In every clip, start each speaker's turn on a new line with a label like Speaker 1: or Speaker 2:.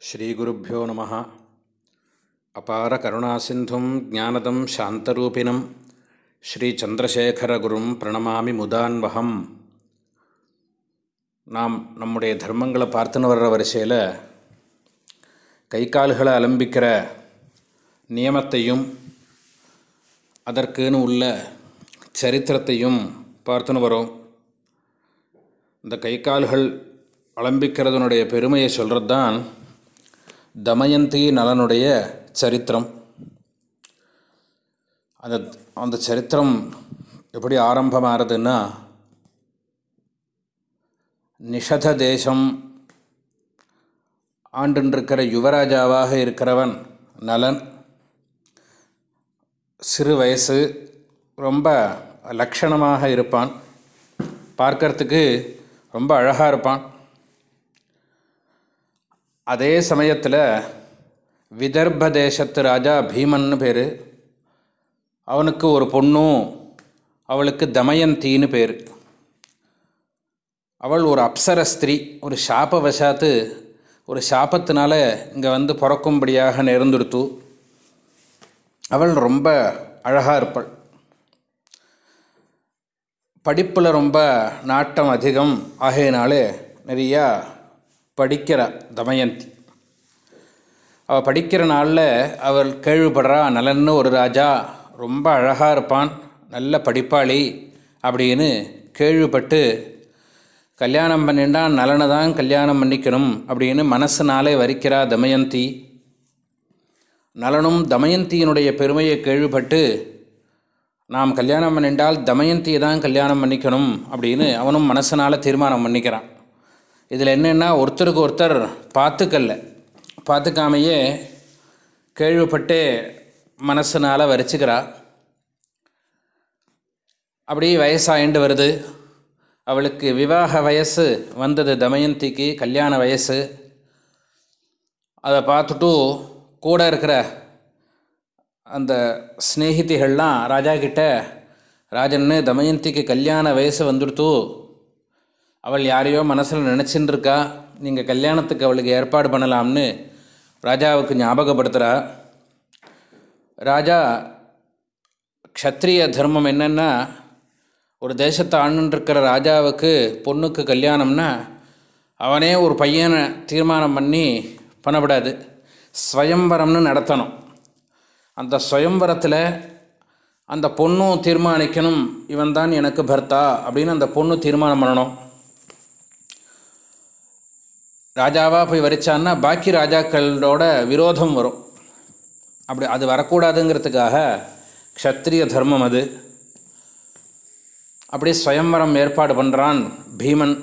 Speaker 1: ஸ்ரீகுருப்போ நம. அபார கருணாசிந்தும் ஜானதம் சாந்தரூபிணம். ஸ்ரீச்சந்திரசேகரகுரும் பிரணமாமி முதான்வகம் நாம் நம்முடைய தர்மங்களை பார்த்துன்னு வர்ற வரிசையில் கை கால்களை அலம்பிக்கிற நியமத்தையும் அதற்குன்னு உள்ள சரித்திரத்தையும் பார்த்துன்னு வரோம். இந்த கை கால்கள் அலம்பிக்கிறதுனுடைய பெருமையை சொல்கிறது தான் தமயந்தி நலனுடைய சரித்திரம். அந்த அந்த சரித்திரம் எப்படி ஆரம்பமாகிறதுன்னா நிஷத தேசம் ஆண்டுன்றிருக்கிற யுவராஜாவாக இருக்கிறவன் நலன் சிறு வயசு ரொம்ப லக்ஷணமாக இருப்பான். பார்க்கறதுக்கு ரொம்ப அழகாக இருப்பான். அதே சமயத்தில் விதர்ப்ப தேசத்து ராஜா பீமன்னு பேர். அவனுக்கு ஒரு பொண்ணும் அவளுக்கு தமயந்தின்னு பேர். அவள் ஒரு அப்சர ஸ்திரீ ஒரு சாப வசாத்து ஒரு சாபத்தினால இங்கே வந்து பிறக்கும்படியாக நேர்ந்துடுத்து. அவள் ரொம்ப அழகாக இருப்பாள். படிப்பில் ரொம்ப நாட்டம் அதிகம். ஆகையினாலே நிறையா படிக்கிறா தமயந்தி. அவள் படிக்கிற நாளில் அவள் கேள்விப்படுறா நலன்னு ஒரு ராஜா ரொம்ப அழகாக இருப்பான் நல்ல படிப்பாளி அப்படின்னு கேள்விப்பட்டு கல்யாணம் பண்ணிண்டா நலனை தான் கல்யாணம் பண்ணிக்கணும் அப்படின்னு மனசுனாலே வரிக்கிறா தமயந்தி. நலனும் தமயந்தியினுடைய பெருமையை கேள்விப்பட்டு நாம் கல்யாணம் பண்ணிண்டால் தமயந்தியை தான் கல்யாணம் பண்ணிக்கணும் அப்படின்னு அவனும் மனசனால் தீர்மானம் பண்ணிக்கிறான். இதில் என்னென்னா ஒருத்தருக்கு ஒருத்தர் பார்த்துக்கல்ல. பார்த்துக்காமையே கேள்விப்பட்டே மனசுனால் வரிச்சுக்கிறா. அப்படி வயசாயிண்டு வருது. அவளுக்கு விவாக வயசு வந்தது தமயந்திக்கு கல்யாண வயசு. அதை பார்த்துட்டு கூட இருக்கிற அந்த ஸ்நேகிதிகள்லாம் ராஜா கிட்ட ராஜன்னு தமயந்திக்கு கல்யாண வயசு வந்துடுத்து. அவள் யாரையோ மனசில் நினச்சின்னு இருக்கா நீங்கள் கல்யாணத்துக்கு அவளுக்கு ஏற்பாடு பண்ணலாம்னு ராஜாவுக்கு ஞாபகப்படுத்துகிறா ராஜா க்ஷத்ரிய தர்மம் என்னென்னா ஒரு தேசத்தை ஆண்டுருக்கிற ராஜாவுக்கு பொண்ணுக்கு கல்யாணம்னா அவனே ஒரு பையனை தீர்மானம் பண்ணி பண்ணப்படாது ஸ்வயம்பரம்னு நடத்தணும். அந்த ஸ்வயம்வரத்தில் அந்த பொண்ணும் தீர்மானிக்கணும். இவன் தான் எனக்கு பர்த்தா அப்படின்னு அந்த பொண்ணு தீர்மானம் பண்ணணும். ராஜாவாக போய் வரிச்சான்னா பாக்கி ராஜாக்களோட விரோதம் வரும். அப்படி அது வரக்கூடாதுங்கிறதுக்காக க்ஷத்ரிய தர்மம் அது. அப்படியே ஸ்வயம்வரம் ஏற்பாடு பண்ணுறான் பீமன்.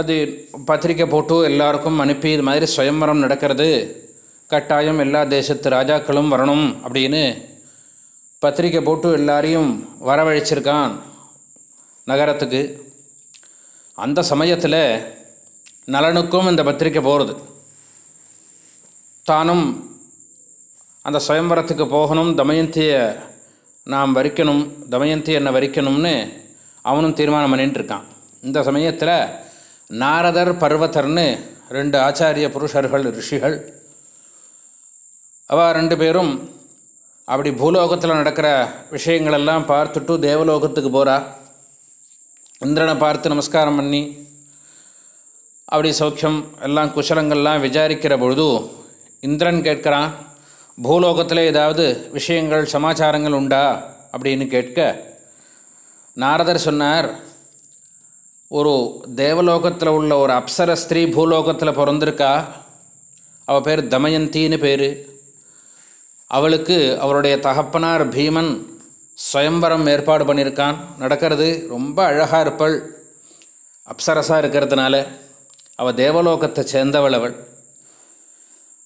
Speaker 1: அது பத்திரிக்கை போட்டு எல்லாருக்கும் அனுப்பி இது மாதிரி ஸ்வயம்வரம் நடக்கிறது. கட்டாயம் எல்லா தேசத்து ராஜாக்களும் வரணும் அப்படின்னு பத்திரிக்கை போட்டு எல்லாரையும் வரவழைச்சிருக்கான் நகரத்துக்கு. அந்த சமயத்தில் நலனுக்கும் இந்த பத்திரிக்கை போகிறது தானும் அந்த சுயம்பரத்துக்கு போகணும் தமயந்தியை நாம் வரிக்கணும் தமயந்தி என்னை வரிக்கணும்னு அவனும் தீர்மானம் பண்ணிட்டு இருக்கான் இந்த சமயத்தில் நாரதர் பர்வதர்னு ரெண்டு ஆச்சாரிய புருஷர்கள் ரிஷிகள் அவள் ரெண்டு பேரும் அப்படி பூலோகத்தில் நடக்கிற விஷயங்களெல்லாம் பார்த்துட்டு தேவலோகத்துக்கு போகிறா இந்திரனை பார்த்து நமஸ்காரம் பண்ணி அப்படி சௌக்கியம் எல்லாம் குஷலங்கள்லாம் விசாரிக்கிற பொழுது இந்திரன் கேட்குறான் பூலோகத்தில் ஏதாவது விஷயங்கள் சமாச்சாரங்கள் உண்டா? அப்படின்னு கேட்க நாரதர் சொன்னார் ஒரு தேவலோகத்தில் உள்ள ஒரு அப்சர ஸ்திரீ பூலோகத்தில் பிறந்திருக்கா? அவள் பேர் தமயந்தின்னு பேர். அவளுக்கு அவருடைய தகப்பனார் பீமன் சுயம்பரம் ஏற்பாடு பண்ணியிருக்கான். நடக்கிறது ரொம்ப அழகாக இருப்பள். அப்சரஸாக இருக்கிறதுனால அவள் தேவலோகத்தை சேர்ந்தவள் அவள்.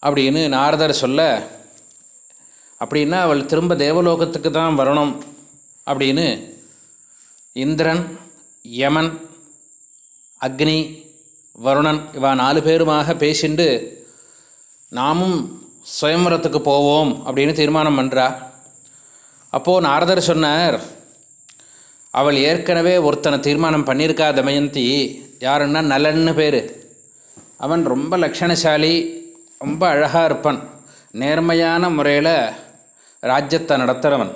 Speaker 1: அப்படின்னு நாரதர் சொல்ல அப்படின்னா அவள் திரும்ப தேவலோகத்துக்கு தான் வரணும். அப்படின்னு இந்திரன் யமன் அக்னி வருணன் இவா நாலு பேருமாக பேசிண்டு நாமும் சுயம்பரத்துக்கு போவோம் அப்படின்னு தீர்மானம் பண்ணுறா அப்போது நாரதர் சொன்னார் அவள் ஏற்கனவே ஒருத்தனை தீர்மானம் பண்ணியிருக்கா தமயந்தி யாருன்னா நலன்னு பேர். அவன் ரொம்ப லக்ஷணசாலி ரொம்ப அழகாக இருப்பான். நேர்மையான முறையில் ராஜ்யத்தை நடத்துகிறவன்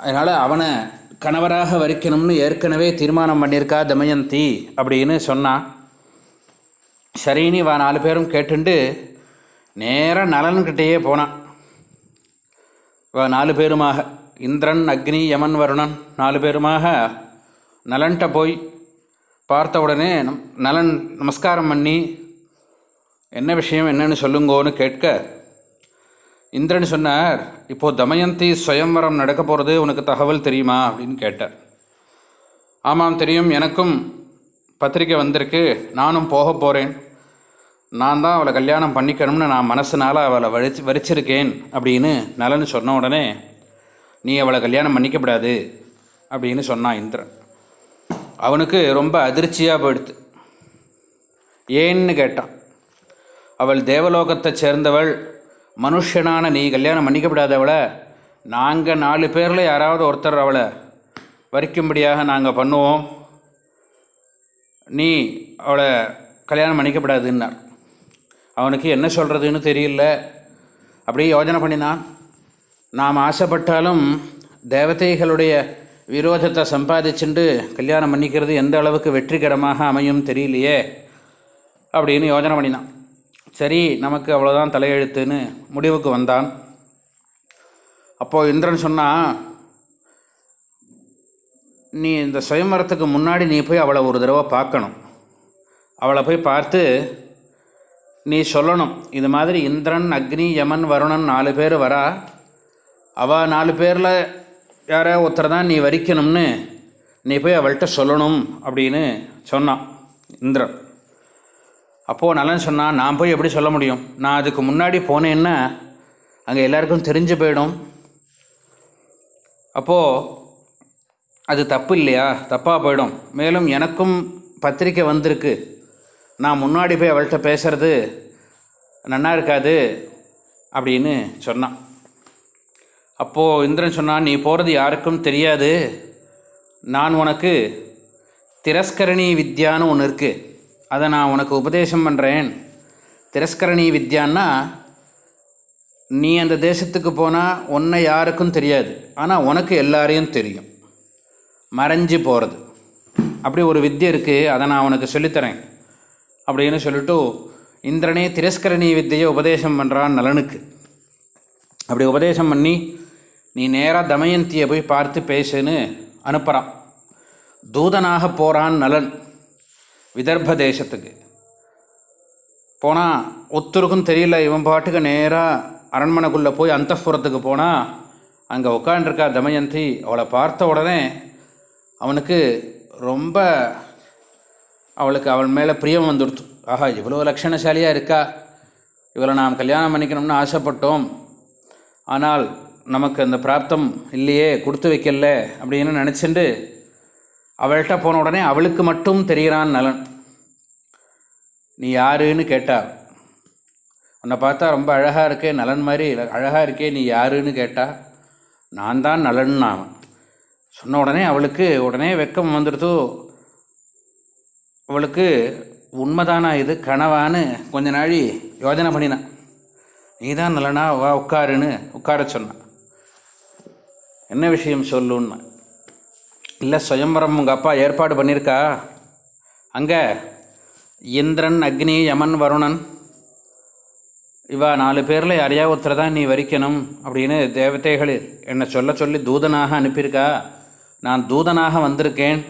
Speaker 1: அதனால் அவனை கணவராக வரிக்கணும்னு ஏற்கனவே தீர்மானம் பண்ணியிருக்கா தமயந்தி அப்படின்னு சொன்னான் சரின்னு வா நாலு பேரும் கேட்டுண்டு நேராக நலன்கிட்டேயே போனான். நாலு பேருமாக. இந்திரன் அக்னி யமன் வருணன் நாலு பேருமாக நலன்கிட்ட போய் பார்த்த உடனே நம் நலன் நமஸ்காரம் பண்ணி என்ன விஷயம் என்னன்னு சொல்லுங்கோன்னு கேட்க இந்திரன் சொன்னார் இப்போது தமயந்தி சுயம்வரம் நடக்க போகிறது உனக்கு தகவல் தெரியுமா? அப்படின்னு கேட்டார். ஆமாம் தெரியும். எனக்கும் பத்திரிக்கை வந்திருக்கு. நானும் போக போகிறேன் நான் தான் அவளை கல்யாணம் பண்ணிக்கணும்னு நான் மனசுனால் அவளை வரிச்சு வரிச்சிருக்கேன் அப்படின்னு நலன் சொன்ன உடனே நீ அவளை கல்யாணம் பண்ணிக்கப்படாது அப்படின்னு சொன்னான் இந்திரன். அவனுக்கு ரொம்ப அதிர்ச்சியாக போயிடுது ஏன்னு கேட்டான். அவள் தேவலோகத்தை சேர்ந்தவள் மனுஷனான நீ கல்யாணம் பண்ணிக்கப்படாதவளை நாங்கள் நாலு பேரில் யாராவது ஒருத்தர் அவளை வரிக்கும்படியாக நாங்கள் பண்ணுவோம். நீ அவளை கல்யாணம் பண்ணிக்கப்படாதுன்னார். அவனுக்கு என்ன சொல்கிறதுன்னு தெரியல. அப்படியே யோஜனை பண்ணினான். நாம் ஆசைப்பட்டாலும் தேவதைகளுடைய விரோதத்தை சம்பாதிச்சுண்டு கல்யாணம் பண்ணிக்கிறது எந்த அளவுக்கு வெற்றிகரமாக அமையும் தெரியலையே அப்படின்னு யோஜனை பண்ணினான். சரி நமக்கு அவ்வளோதான் தலையெழுத்துன்னு முடிவுக்கு வந்தான். அப்போது இந்திரன் சொன்னால் நீ இந்த சுயம்பரத்துக்கு முன்னாடி நீ போய் அவளை ஒரு தடவை பார்க்கணும். அவளை போய் பார்த்து நீ சொல்லணும். இது மாதிரி இந்திரன் அக்னி யமன் வருணன் நாலு பேர் வரா. அவள் நாலு பேரில் யாரோ ஒருத்தர் தான் நீ வரிக்கணும்னு. நீ போய் அவள்கிட்ட சொல்லணும் அப்படின்னு சொன்னான் இந்திரன். அப்போது நலன் சொன்னான் நான் போய் எப்படி சொல்ல முடியும்? நான் அதுக்கு முன்னாடி போனேன்னா அங்கே எல்லாருக்கும் தெரிஞ்சு போயிடும். அப்போது அது தப்பு இல்லையா? தப்பாக போயிடும். மேலும் எனக்கும் பத்திரிக்கை வந்திருக்கு. நான் முன்னாடி போய் அவள்கிட்ட பேசுகிறது நன்னா இருக்காது அப்படின்னு சொன்னான். அப்போது இந்திரன் சொன்னான் நீ போகிறது யாருக்கும் தெரியாது. நான் உனக்கு திரஸ்கரணி வித்யான்னு ஒன்று இருக்குது அதை நான் உனக்கு உபதேசம் பண்ணுறேன் திரஸ்கரணி வித்யான்னா நீ அந்த தேசத்துக்கு போனால் உன்னை யாருக்கும் தெரியாது. ஆனால் உனக்கு எல்லாரையும் தெரியும். மறைஞ்சு போகிறது அப்படி ஒரு வித்தியை இருக்குது அதை நான் உனக்கு சொல்லித்தரேன். அப்படின்னு சொல்லிட்டு இந்திரனே திரஸ்கரணி வித்தையை உபதேசம் பண்ணுறான் நலனுக்கு. அப்படி உபதேசம் பண்ணி நீ நேராக தமயந்தியை போய் பார்த்து பேசுன்னு அனுப்புகிறான் தூதனாக போகிறான் நலன் விதர்ப்ப தேசத்துக்கு. போனால் ஒத்துருக்கும் தெரியல இவன் பாட்டுக்கு நேராக அரண்மனைக்குள்ளே போய் அந்தப்புறத்துக்கு போனால் அங்கே உட்காண்டிருக்கா தமயந்தி. அவளை பார்த்த உடனே அவனுக்கு ரொம்ப அவளுக்கு அவள் மேலே பிரியம் வந்துடுத்து. ஆஹா இவ்வளோ லட்சணசாலியாக இருக்கா? இவளை நாம் கல்யாணம் பண்ணிக்கணும்னு ஆசைப்பட்டோம். ஆனால் நமக்கு அந்த பிராப்தம் இல்லையே கொடுத்து வைக்கல அப்படின்னு நினச்சிண்டு அவள்கிட்ட போன உடனே அவளுக்கு மட்டும் தெரிகிறான் நலன். நீ யாருன்னு கேட்டா? உன்னை பார்த்தா ரொம்ப அழகாக இருக்கே நலன் மாதிரி அழகாக இருக்கே நீ யாருன்னு கேட்டா? நான் தான் நலன் நான். சொன்ன உடனே அவளுக்கு உடனே வெக்கம் வந்துடுத்து. அவளுக்கு உண்மைதானா இது? கனவான்னு கொஞ்ச நாளி யோஜனை பண்ணினான் நீ தான் நல்லனா வா உட்காருன்னு உட்கார சொன்னான் என்ன விஷயம் சொல்லுன்னா? இல்லை சுயம்பரம் உங்கள் அப்பா ஏற்பாடு பண்ணியிருக்கா அங்கே இந்திரன் அக்னி யமன் வருணன். இவா நாலு பேரில் யாரையா ஒருத்தர் தான் நீ வரிக்கணும்? அப்படின்னு தேவதைகள் என்னை சொல்ல சொல்லி தூதனாக அனுப்பியிருக்கா. நான் தூதனாக வந்திருக்கேன்.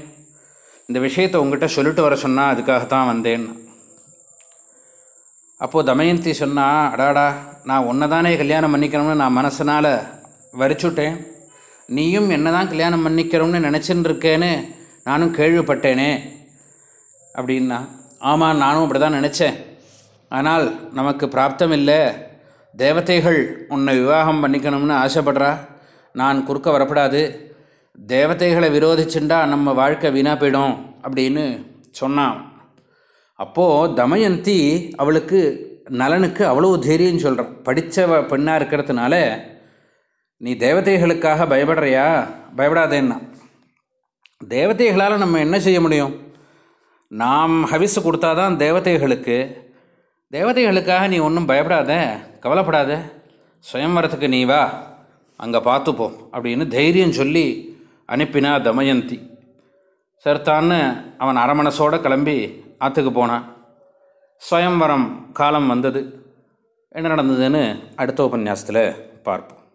Speaker 1: இந்த விஷயத்தை உங்ககிட்ட சொல்லிட்டு வர சொன்னால் அதுக்காகத்தான் வந்தேன். அப்போது தமயந்தி சொன்னா அடாடா நான் உன்னை தானே கல்யாணம் பண்ணிக்கணும்னு நான் மனசனால் வரிச்சுட்டேன். நீயும் என்ன தான் கல்யாணம் பண்ணிக்கிறோம்னு நினச்சின்னு இருக்கேன்னு நானும் கேள்விப்பட்டேனே அப்படின்னா. ஆமாம் நானும் அப்படி தான் நினச்சேன். ஆனால் நமக்கு பிராப்தம் இல்லை. தேவதைகள் உன்னை விவாகம் பண்ணிக்கணும்னு ஆசைப்படுறா. நான் குறுக்க வரப்படாது. தேவதைகளை விரோதிச்சுண்டா நம்ம வாழ்க்கை வீணாக போயிடும் அப்படின்னு சொன்னான். அப்போது தமயந்தி அவளுக்கு நலனுக்கு அவ்வளோ தைரியம் சொல்கிறான் படித்த பெண்ணாக இருக்கிறதுனால நீ தேவதைகளுக்காக பயப்படுறியா? பயப்படாதேன்னா. தேவதைகளால் நம்ம என்ன செய்ய முடியும்? நாம் ஹவிசு கொடுத்தாதான் தேவதைகளுக்கு. தேவதைகளுக்காக நீ ஒன்றும் பயப்படாத கவலைப்படாத. சுயம்வரத்துக்கு நீ வா. அங்கே பார்த்துப்போம் அப்படின்னு தைரியம் சொல்லி அனுப்பினா தமயந்தி. சர்த்தான்னு அவன் அரமனசோடு கிளம்பி ஆற்றுக்கு போனான். ஸ்வயம்வரம் காலம் வந்தது. என்ன நடந்ததுன்னு அடுத்த உபன்யாசத்தில் பார்ப்போம்.